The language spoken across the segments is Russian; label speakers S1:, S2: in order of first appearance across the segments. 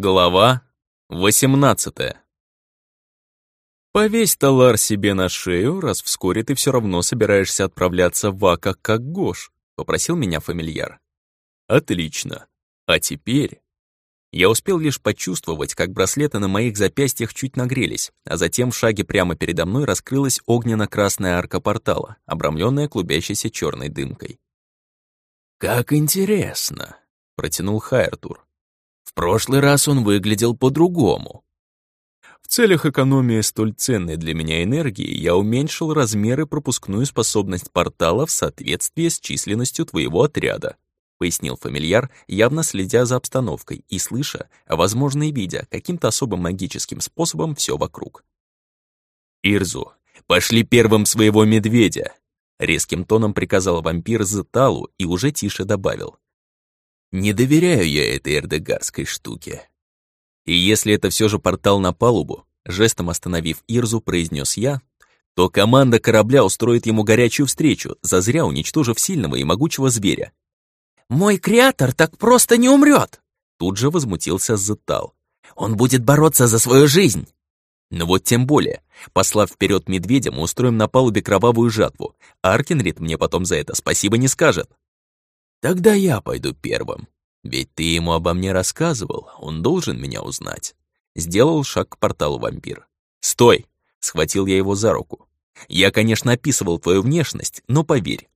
S1: Глава 18 Повесь талар себе на шею, раз вскоре ты все равно собираешься отправляться в Ака как Гош, попросил меня фамильяр. Отлично. А теперь... Я успел лишь почувствовать, как браслеты на моих запястьях чуть нагрелись, а затем в шаге прямо передо мной раскрылась огненно-красная арка портала, обрамленная клубящейся черной дымкой. «Как интересно», — протянул Хайртур. Прошлый раз он выглядел по-другому. В целях экономии столь ценной для меня энергии я уменьшил размеры пропускную способность портала в соответствии с численностью твоего отряда, пояснил фамильяр, явно следя за обстановкой и слыша, а возможно и видя, каким-то особым магическим способом все вокруг. «Ирзу, пошли первым своего медведя!» Резким тоном приказал вампир Зеталу и уже тише добавил. Не доверяю я этой эрдегарской штуке. И если это все же портал на палубу, жестом остановив Ирзу, произнес я, то команда корабля устроит ему горячую встречу, зазря уничтожив сильного и могучего зверя. «Мой креатор так просто не умрет!» Тут же возмутился Зетал. «Он будет бороться за свою жизнь!» Но вот тем более, послав вперед медведя, мы устроим на палубе кровавую жатву, Аркенрид мне потом за это спасибо не скажет. Тогда я пойду первым. Ведь ты ему обо мне рассказывал, он должен меня узнать. Сделал шаг к порталу вампир. «Стой!» — схватил я его за руку. «Я, конечно, описывал твою внешность, но поверь,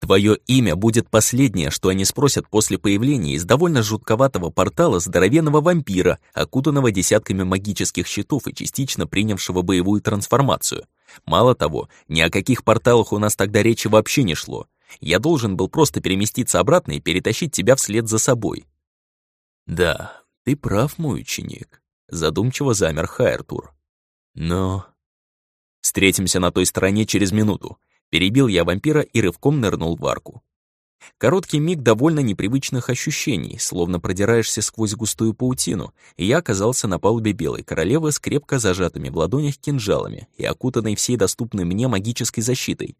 S1: Твое имя будет последнее, что они спросят после появления из довольно жутковатого портала здоровенного вампира, окутанного десятками магических щитов и частично принявшего боевую трансформацию. Мало того, ни о каких порталах у нас тогда речи вообще не шло. Я должен был просто переместиться обратно и перетащить тебя вслед за собой. Да, ты прав, мой ученик. Задумчиво замер Хайртур. Но... Встретимся на той стороне через минуту. Перебил я вампира и рывком нырнул в арку. Короткий миг довольно непривычных ощущений, словно продираешься сквозь густую паутину, и я оказался на палубе Белой Королевы с крепко зажатыми в ладонях кинжалами и окутанной всей доступной мне магической защитой.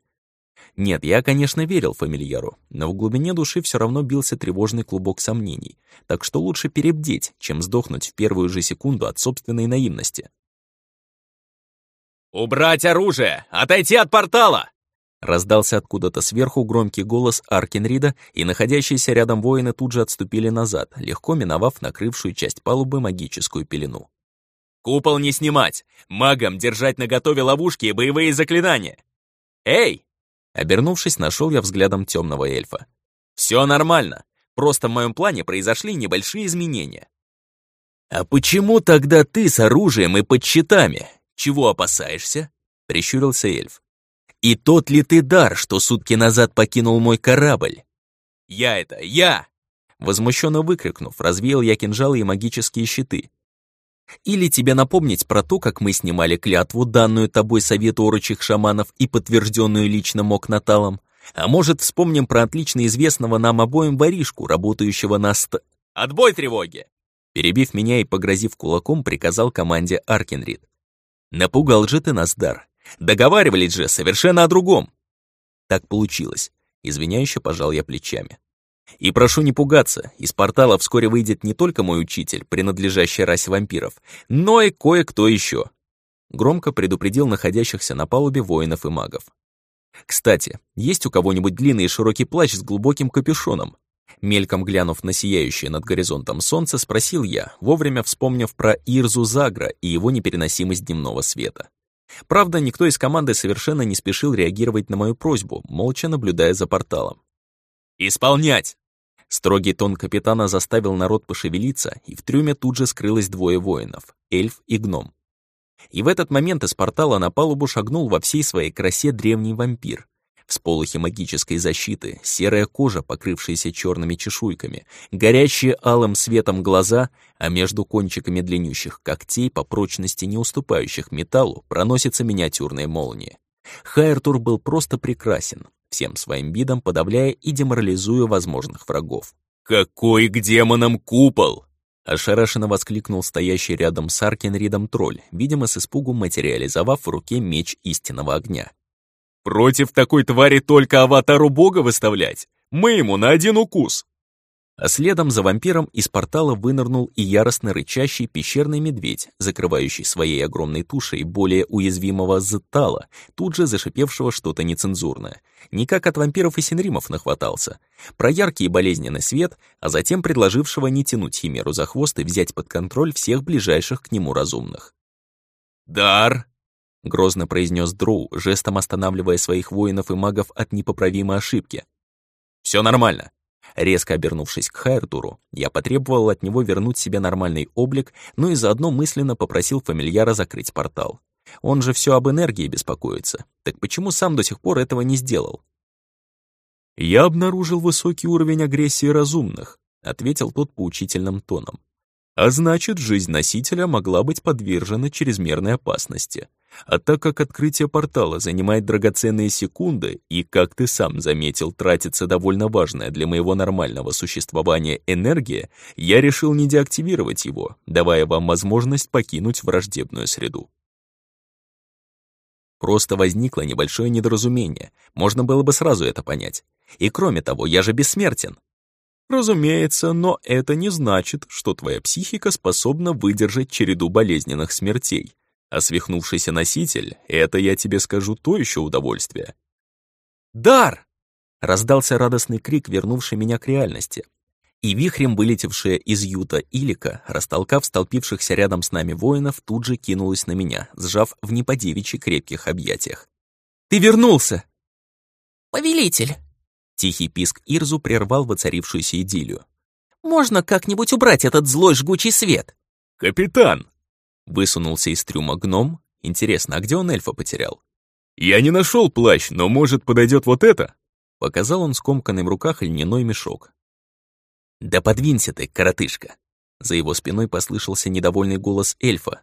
S1: Нет, я, конечно, верил фамильяру, но в глубине души все равно бился тревожный клубок сомнений, так что лучше перебдеть, чем сдохнуть в первую же секунду от собственной наивности. «Убрать оружие! Отойти от портала!» Раздался откуда-то сверху громкий голос Аркенрида, и находящиеся рядом воины тут же отступили назад, легко миновав накрывшую часть палубы магическую пелену. «Купол не снимать! Магам держать наготове ловушки и боевые заклинания! Эй!» Обернувшись, нашел я взглядом темного эльфа. «Все нормально, просто в моем плане произошли небольшие изменения». «А почему тогда ты с оружием и под щитами? Чего опасаешься?» — прищурился эльф. «И тот ли ты дар, что сутки назад покинул мой корабль?» «Я это, я!» Возмущенно выкрикнув, развеял я кинжалы и магические щиты. Или тебе напомнить про то, как мы снимали клятву, данную тобой совету орочих шаманов и подтвержденную лично Мокнаталом? А может, вспомним про отлично известного нам обоим воришку, работающего на ст... «Отбой тревоги!» Перебив меня и погрозив кулаком, приказал команде Аркенрид. «Напугал же ты нас, Дар. Договаривались же совершенно о другом». Так получилось. Извиняюще пожал я плечами. И прошу не пугаться, из портала вскоре выйдет не только мой учитель, принадлежащий расе вампиров, но и кое-кто еще. Громко предупредил находящихся на палубе воинов и магов. Кстати, есть у кого-нибудь длинный и широкий плащ с глубоким капюшоном? Мельком глянув на сияющее над горизонтом солнце, спросил я, вовремя вспомнив про Ирзу Загра и его непереносимость дневного света. Правда, никто из команды совершенно не спешил реагировать на мою просьбу, молча наблюдая за порталом. «Исполнять!» Строгий тон капитана заставил народ пошевелиться, и в трюме тут же скрылось двое воинов — эльф и гном. И в этот момент из портала на палубу шагнул во всей своей красе древний вампир. Всполохи магической защиты, серая кожа, покрывшаяся черными чешуйками, горящие алым светом глаза, а между кончиками длиннющих когтей, по прочности не уступающих металлу, проносится миниатюрная молния. Хайртур был просто прекрасен, всем своим видом подавляя и деморализуя возможных врагов. «Какой к демонам купол!» Ошарашенно воскликнул стоящий рядом с Аркенридом тролль, видимо, с испугом материализовав в руке меч истинного огня. «Против такой твари только аватару бога выставлять? Мы ему на один укус!» А следом за вампиром из портала вынырнул и яростно рычащий пещерный медведь, закрывающий своей огромной тушей более уязвимого Зеттала, тут же зашипевшего что-то нецензурное. Никак от вампиров и синримов нахватался. Про яркий и болезненный свет, а затем предложившего не тянуть химеру за хвост и взять под контроль всех ближайших к нему разумных. «Дар!» — грозно произнес Дроу, жестом останавливая своих воинов и магов от непоправимой ошибки. «Все нормально. Резко обернувшись к Хайртуру, я потребовал от него вернуть себе нормальный облик, но и заодно мысленно попросил фамильяра закрыть портал. Он же все об энергии беспокоится. Так почему сам до сих пор этого не сделал? «Я обнаружил высокий уровень агрессии разумных», — ответил тот поучительным тоном. «А значит, жизнь носителя могла быть подвержена чрезмерной опасности. А так как открытие портала занимает драгоценные секунды и, как ты сам заметил, тратится довольно важная для моего нормального существования энергия, я решил не деактивировать его, давая вам возможность покинуть враждебную среду. Просто возникло небольшое недоразумение, можно было бы сразу это понять. И кроме того, я же бессмертен. Разумеется, но это не значит, что твоя психика способна выдержать череду болезненных смертей, а свихнувшийся носитель — это, я тебе скажу, то еще удовольствие. «Дар!» — раздался радостный крик, вернувший меня к реальности. И вихрем вылетевшая из юта Илика, растолкав столпившихся рядом с нами воинов, тут же кинулась на меня, сжав в неподевичьи крепких объятиях. «Ты вернулся!»
S2: «Повелитель!»
S1: Тихий писк Ирзу прервал воцарившуюся идиллию.
S2: «Можно как-нибудь убрать этот злой жгучий свет?»
S1: «Капитан!» Высунулся из трюма гном. Интересно, а где он эльфа потерял? «Я не нашел плащ, но, может, подойдет вот это?» Показал он скомканный в руках льняной мешок. «Да подвинься ты, коротышка!» За его спиной послышался недовольный голос эльфа.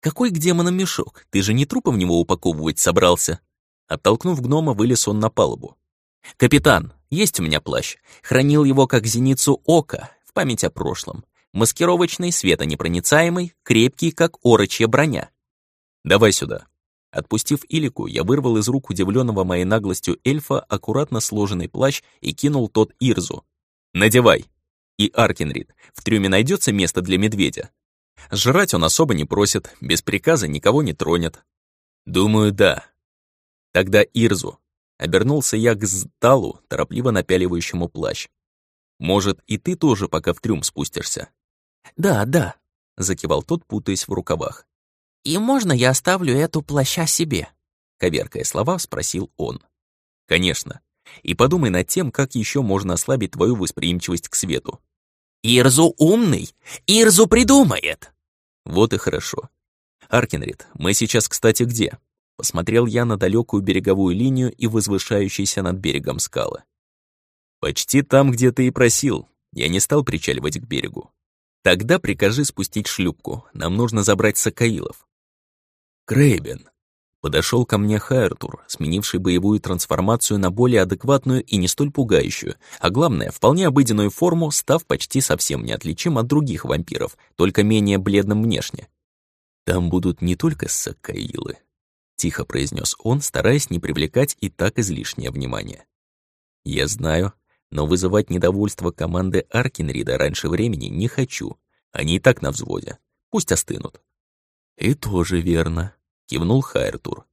S1: «Какой к демонам мешок? Ты же не трупы в него упаковывать собрался?» Оттолкнув гнома, вылез он на палубу. «Капитан, есть у меня плащ. Хранил его как зеницу ока, в память о прошлом. Маскировочный, светонепроницаемый, крепкий, как орочья броня. «Давай сюда». Отпустив Илику, я вырвал из рук удивленного моей наглостью эльфа аккуратно сложенный плащ и кинул тот Ирзу. «Надевай!» И Аркенрид, в трюме найдется место для медведя. Жрать он особо не просит, без приказа никого не тронет. Думаю, да. Тогда Ирзу. Обернулся я к Зталу, торопливо напяливающему плащ. Может, и ты тоже пока в трюм спустишься?
S2: «Да, да», —
S1: закивал тот, путаясь в рукавах.
S2: «И можно я оставлю эту плаща себе?»
S1: Коверкая слова, спросил он. «Конечно. И подумай над тем, как еще можно ослабить твою восприимчивость к свету».
S2: «Ирзу умный! Ирзу придумает!»
S1: Вот и хорошо. Аркенрид, мы сейчас, кстати, где? Посмотрел я на далекую береговую линию и возвышающиеся над берегом скалы. Почти там, где ты и просил. Я не стал причаливать к берегу. Тогда прикажи спустить шлюпку, нам нужно забрать Сакаилов. Крейбен. Подошел ко мне Хайртур, сменивший боевую трансформацию на более адекватную и не столь пугающую, а главное, вполне обыденную форму, став почти совсем неотличим от других вампиров, только менее бледным внешне. «Там будут не только Сакаилы», — тихо произнес он, стараясь не привлекать и так излишнее внимание. «Я знаю, но вызывать недовольство команды Аркинрида раньше времени не хочу. Они и так на взводе. Пусть остынут. «И тоже верно», — кивнул Хайртур.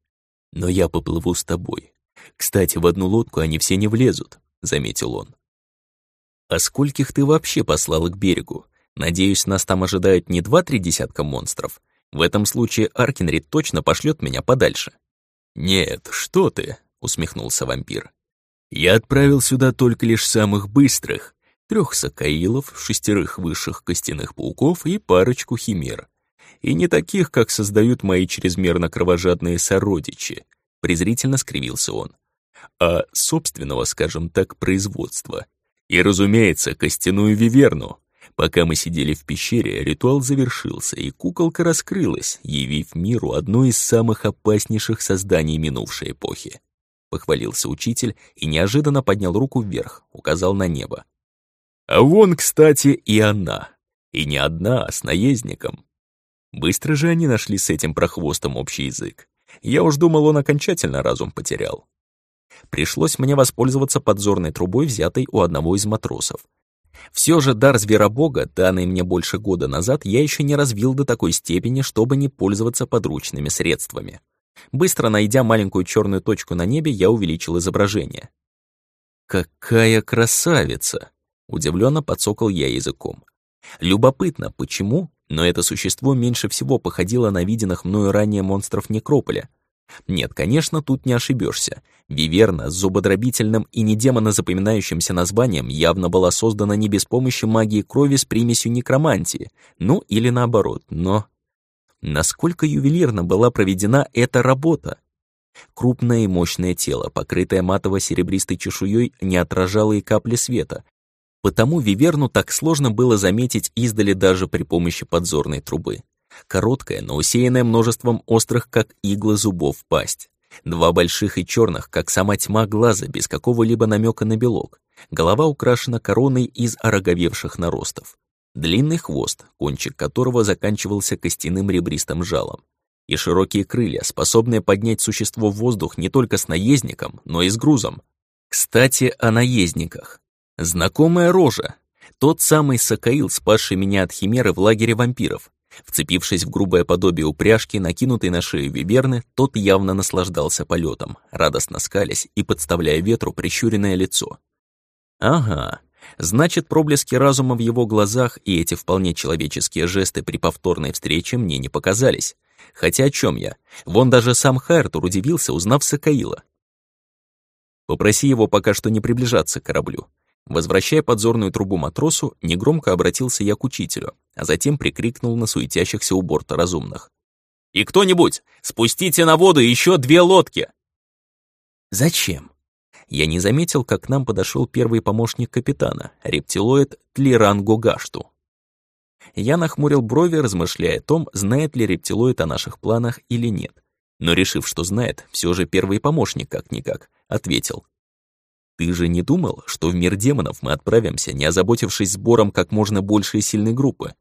S1: «Но я поплыву с тобой. Кстати, в одну лодку они все не влезут», — заметил он. «А скольких ты вообще послал к берегу? Надеюсь, нас там ожидают не два-три десятка монстров. В этом случае Аркинрид точно пошлет меня подальше». «Нет, что ты», — усмехнулся вампир. Я отправил сюда только лишь самых быстрых, трех сакаилов, шестерых высших костяных пауков и парочку химер. И не таких, как создают мои чрезмерно кровожадные сородичи, презрительно скривился он, а собственного, скажем так, производства. И, разумеется, костяную виверну. Пока мы сидели в пещере, ритуал завершился, и куколка раскрылась, явив миру одно из самых опаснейших созданий минувшей эпохи похвалился учитель и неожиданно поднял руку вверх, указал на небо. А вон, кстати, и она. И не одна, а с наездником. Быстро же они нашли с этим прохвостом общий язык. Я уж думал, он окончательно разум потерял. Пришлось мне воспользоваться подзорной трубой, взятой у одного из матросов. Все же дар зверобога, данный мне больше года назад, я еще не развил до такой степени, чтобы не пользоваться подручными средствами. Быстро найдя маленькую черную точку на небе, я увеличил изображение. «Какая красавица!» — удивленно подсокал я языком. Любопытно, почему, но это существо меньше всего походило на виденных мною ранее монстров Некрополя. Нет, конечно, тут не ошибешься. Виверна с зубодробительным и не демонозапоминающимся названием явно была создана не без помощи магии крови с примесью некромантии, ну или наоборот, но... Насколько ювелирно была проведена эта работа? Крупное и мощное тело, покрытое матово-серебристой чешуей, не отражало и капли света, Потому Виверну так сложно было заметить издали даже при помощи подзорной трубы. Короткая, но усеянная множеством острых, как иглы зубов, пасть. Два больших и черных, как сама тьма глаза, без какого-либо намека на белок. Голова украшена короной из ороговевших наростов. Длинный хвост, кончик которого заканчивался костяным ребристым жалом. И широкие крылья, способные поднять существо в воздух не только с наездником, но и с грузом. Кстати, о наездниках. Знакомая рожа. Тот самый Сакаил, спасший меня от химеры в лагере вампиров. Вцепившись в грубое подобие упряжки, накинутой на шею виберны, тот явно наслаждался полетом, радостно скалясь и подставляя ветру прищуренное лицо. Ага, значит, проблески разума в его глазах и эти вполне человеческие жесты при повторной встрече мне не показались. Хотя о чем я? Вон даже сам Хайртур удивился, узнав Сакаила. Попроси его пока что не приближаться к кораблю. Возвращая подзорную трубу матросу, негромко обратился я к учителю, а затем прикрикнул на суетящихся у борта разумных. «И кто-нибудь, спустите на воду еще две лодки!» «Зачем?» Я не заметил, как к нам подошел первый помощник капитана, рептилоид Тлиран Гогашту. Я нахмурил брови, размышляя о том, знает ли рептилоид о наших планах или нет. Но решив, что знает, все же первый помощник как-никак, ответил. Ты же не думал, что в мир демонов мы отправимся, не озаботившись сбором как можно большей сильной группы?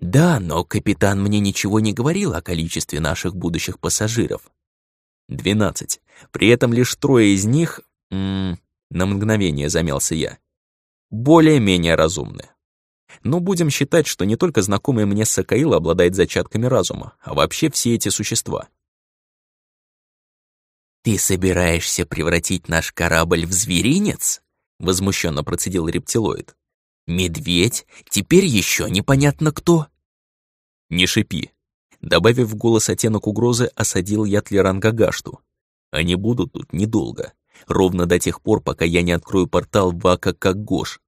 S1: Да, но капитан мне ничего не говорил о количестве наших будущих пассажиров. Двенадцать. При этом лишь трое из них... М -м, на мгновение замялся я. Более-менее разумны. Но будем считать, что не только знакомый мне Сакаил обладает зачатками разума, а вообще все эти существа. «Ты собираешься превратить наш корабль в зверинец?» — возмущенно процедил рептилоид. «Медведь? Теперь еще непонятно кто». «Не шипи». Добавив в голос оттенок угрозы, осадил я Тлеранга Гашту. «Они будут тут недолго, ровно до тех пор, пока я не открою портал Вака как Гош,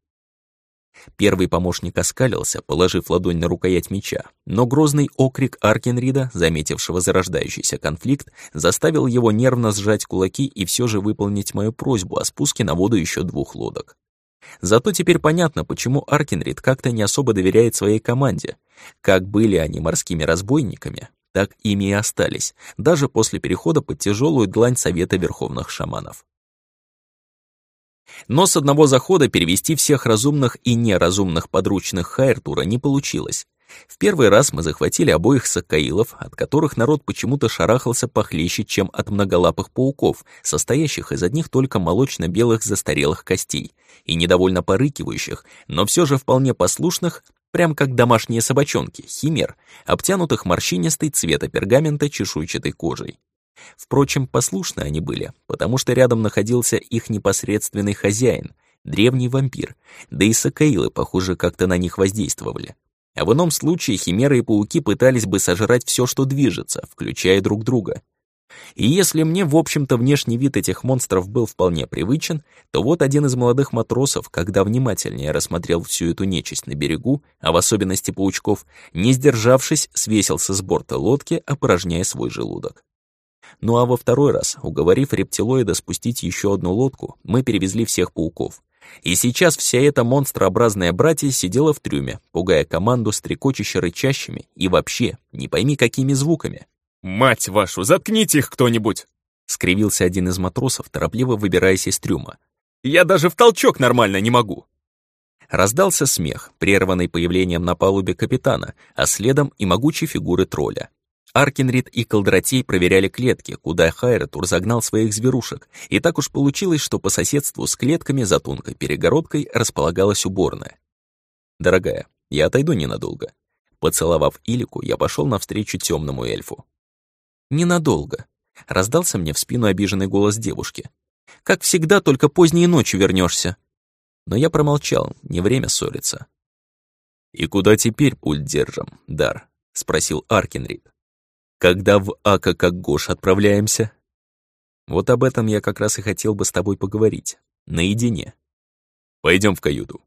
S1: Первый помощник оскалился, положив ладонь на рукоять меча, но грозный окрик Аркенрида, заметившего зарождающийся конфликт, заставил его нервно сжать кулаки и все же выполнить мою просьбу о спуске на воду еще двух лодок. Зато теперь понятно, почему Аркенрид как-то не особо доверяет своей команде. Как были они морскими разбойниками, так ими и остались, даже после перехода под тяжелую длань Совета Верховных Шаманов. Но с одного захода перевести всех разумных и неразумных подручных Хайртура не получилось. В первый раз мы захватили обоих сакаилов, от которых народ почему-то шарахался похлеще, чем от многолапых пауков, состоящих из одних только молочно-белых застарелых костей, и недовольно порыкивающих, но все же вполне послушных, прям как домашние собачонки, химер, обтянутых морщинистой цвета пергамента чешуйчатой кожей. Впрочем, послушны они были, потому что рядом находился их непосредственный хозяин, древний вампир, да и сакаилы, похоже, как-то на них воздействовали. А в ином случае химеры и пауки пытались бы сожрать все, что движется, включая друг друга. И если мне, в общем-то, внешний вид этих монстров был вполне привычен, то вот один из молодых матросов, когда внимательнее рассмотрел всю эту нечисть на берегу, а в особенности паучков, не сдержавшись, свесился с борта лодки, опорожняя свой желудок. Ну а во второй раз, уговорив рептилоида спустить еще одну лодку, мы перевезли всех пауков. И сейчас вся эта монстрообразная братья сидела в трюме, пугая команду стрекочуще рычащими и вообще, не пойми какими звуками.
S3: «Мать вашу, заткните их кто-нибудь!»
S1: — скривился один из матросов, торопливо выбираясь из трюма.
S3: «Я даже в толчок нормально не могу!»
S1: Раздался смех, прерванный появлением на палубе капитана, а следом и могучей фигуры тролля. Аркенрид и Колдратей проверяли клетки, куда Хайретур загнал своих зверушек, и так уж получилось, что по соседству с клетками за тонкой перегородкой располагалась уборная. Дорогая, я отойду ненадолго. Поцеловав Илику, я пошел навстречу темному эльфу.
S2: Ненадолго. Раздался мне в спину обиженный голос девушки. Как всегда, только поздней ночью вернешься.
S1: Но я промолчал, не время ссориться. «И куда теперь путь держим, Дар?» — спросил Аркенрид. «Когда в Ака как Гош отправляемся?» «Вот об этом я как раз и хотел бы с тобой поговорить. Наедине. Пойдем в каюту».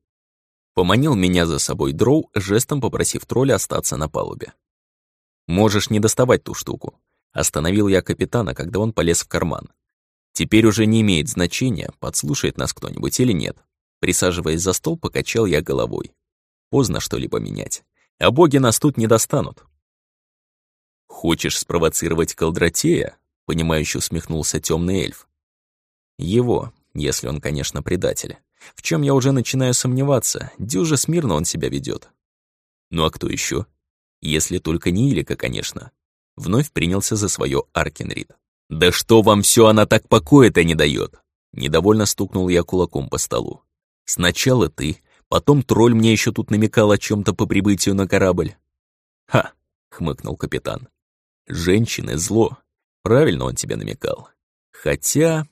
S1: Поманил меня за собой Дроу, жестом попросив тролля остаться на палубе. «Можешь не доставать ту штуку». Остановил я капитана, когда он полез в карман. Теперь уже не имеет значения, подслушает нас кто-нибудь или нет. Присаживаясь за стол, покачал я головой. Поздно что-либо менять. А боги нас тут не достанут. «Хочешь спровоцировать колдратея?» — понимающе усмехнулся темный эльф. «Его, если он, конечно, предатель. В чем я уже начинаю сомневаться, дюже смирно он себя ведет. Ну а кто еще? Если только не Илика, конечно. Вновь принялся за свое Аркенрид. «Да что вам все она так покоя-то не дает?» Недовольно стукнул я кулаком по столу. «Сначала ты, потом тролль мне еще тут намекал о чем-то по прибытию на корабль». «Ха!» — хмыкнул капитан. «Женщины — зло. Правильно он тебе намекал. Хотя...»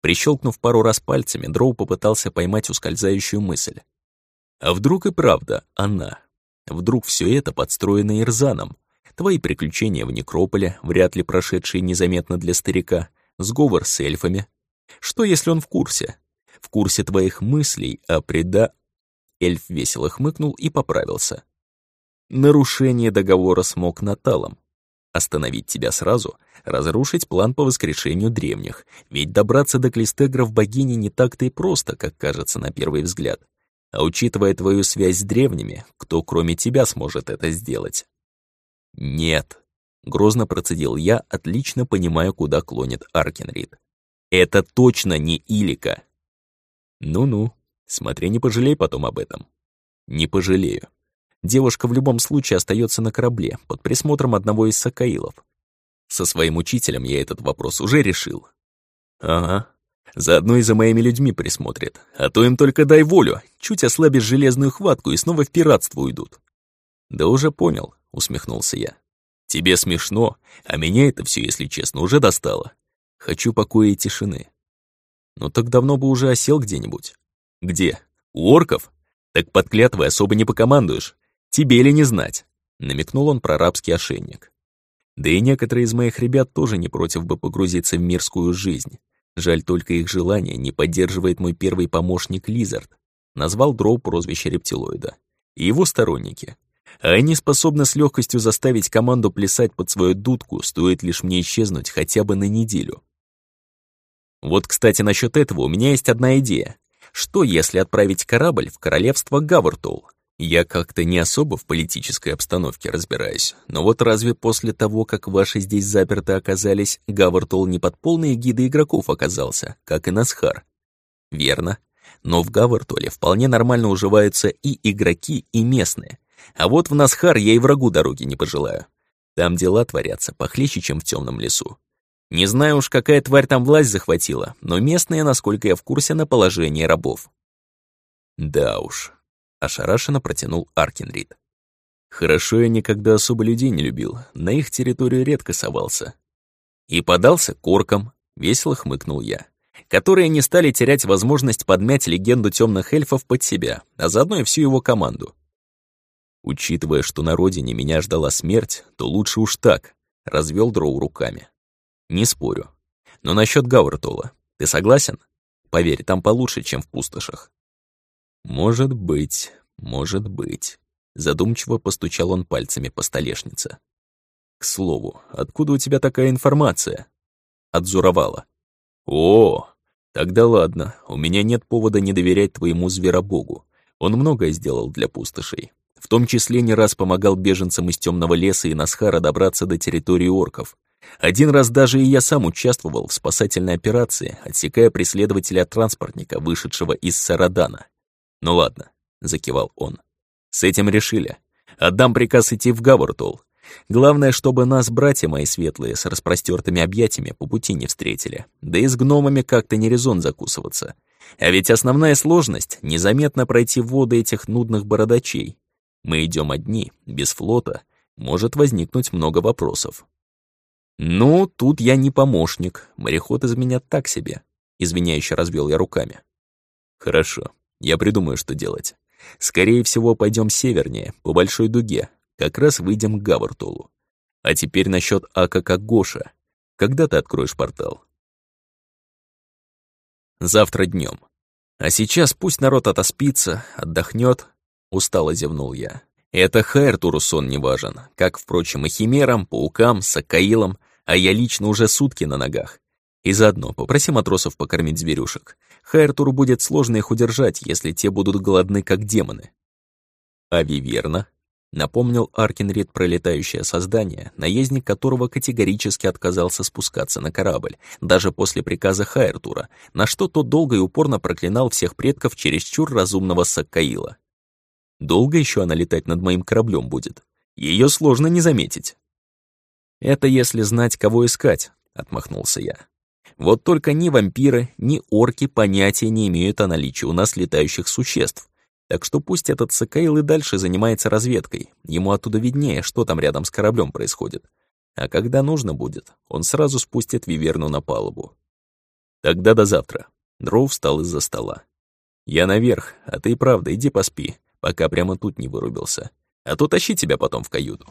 S1: Прищелкнув пару раз пальцами, Дроу попытался поймать ускользающую мысль. А вдруг и правда она? Вдруг все это подстроено Ирзаном? Твои приключения в Некрополе, вряд ли прошедшие незаметно для старика, сговор с эльфами. Что, если он в курсе? В курсе твоих мыслей, а преда... Эльф весело хмыкнул и поправился. Нарушение договора с Мокнаталом. Остановить тебя сразу, разрушить план по воскрешению древних, ведь добраться до клистегров богини не так-то и просто, как кажется на первый взгляд. А учитывая твою связь с древними, кто кроме тебя сможет это сделать? «Нет», — грозно процедил я, отлично понимая, куда клонит Аркенрид. «Это точно не Илика». «Ну-ну, смотри, не пожалей потом об этом». «Не пожалею. Девушка в любом случае остается на корабле, под присмотром одного из Сакаилов. Со своим учителем я этот вопрос уже решил». «Ага, Заодно и за моими людьми присмотрят. А то им только дай волю, чуть ослабишь железную хватку и снова в пиратство уйдут. Да уже понял, — усмехнулся я. «Тебе смешно, а меня это все, если честно, уже достало. Хочу покоя и тишины». «Ну так давно бы уже осел где-нибудь». «Где? У орков? Так под клятвой особо не покомандуешь. Тебе ли не знать?» Намекнул он про рабский ошейник. Да и некоторые из моих ребят тоже не против бы погрузиться в мирскую жизнь. Жаль только их желание не поддерживает мой первый помощник Лизард. Назвал Дроу прозвище рептилоида. И его сторонники. А они способны с легкостью заставить команду плясать под свою дудку, стоит лишь мне исчезнуть хотя бы на неделю. Вот, кстати, насчет этого у меня есть одна идея. Что, если отправить корабль в королевство Гавартол? Я как-то не особо в политической обстановке разбираюсь, но вот разве после того, как ваши здесь заперты оказались, Гавартол не под полные гиды игроков оказался, как и Насхар? Верно. Но в Гавартоле вполне нормально уживаются и игроки, и местные. А вот в Насхар я и врагу дороги не пожелаю. Там дела творятся похлеще, чем в темном лесу. Не знаю уж, какая тварь там власть захватила, но местные, насколько я в курсе, на положении рабов. Да уж, ошарашенно протянул Аркинрид. Хорошо я никогда особо людей не любил, на их территорию редко совался. И подался коркам, весело хмыкнул я, которые не стали терять возможность подмять легенду темных эльфов под себя, а заодно и всю его команду. Учитывая, что на родине меня ждала смерть, то лучше уж так, развел Дроу руками. Не спорю. Но насчет Гауэртола, ты согласен? Поверь, там получше, чем в пустошах. Может быть, может быть. Задумчиво постучал он пальцами по столешнице. К слову, откуда у тебя такая информация? От Зуровала. О, тогда ладно, у меня нет повода не доверять твоему зверобогу. Он многое сделал для пустошей. В том числе не раз помогал беженцам из темного леса и Насхара добраться до территории орков. Один раз даже и я сам участвовал в спасательной операции, отсекая преследователя транспортника, вышедшего из Сарадана. «Ну ладно», — закивал он. «С этим решили. Отдам приказ идти в Гавартул. Главное, чтобы нас, братья мои светлые, с распростертыми объятиями по пути не встретили. Да и с гномами как-то не резон закусываться.
S2: А ведь основная сложность — незаметно пройти воды этих нудных бородачей. Мы идем одни, без флота, может возникнуть много вопросов. Ну, тут я не помощник, мореход из меня так себе. Извиняюще развел я руками. Хорошо, я придумаю, что делать. Скорее всего, пойдем севернее, по большой дуге, как раз выйдем к Гавартулу. А теперь насчет Ака как Гоша. Когда ты откроешь портал? Завтра днем. А сейчас пусть народ отоспится, отдохнет. Устало зевнул я. Это Хайртуру сон не важен, как, впрочем, и химерам, паукам, сакаилам, а я лично уже сутки на ногах. И заодно попроси матросов покормить зверюшек. Хайртуру будет сложно их удержать, если те будут голодны, как демоны. А Виверна? Напомнил Аркинрид пролетающее создание, наездник которого категорически отказался спускаться на корабль, даже после приказа Хайртура, на что тот долго и упорно проклинал всех предков чересчур разумного Саккаила. Долго еще она летать над моим кораблем будет? Ее сложно не заметить. «Это если знать, кого искать», — отмахнулся я. «Вот только ни вампиры, ни орки понятия не имеют о наличии у нас летающих существ, так что пусть этот Сакаил и дальше занимается разведкой. Ему оттуда виднее, что там рядом с кораблем происходит. А когда нужно будет, он сразу спустит Виверну на палубу. Тогда до завтра. Дроу встал из-за стола. Я наверх, а ты правда иди поспи, пока прямо тут не вырубился. А то тащи тебя потом в каюту.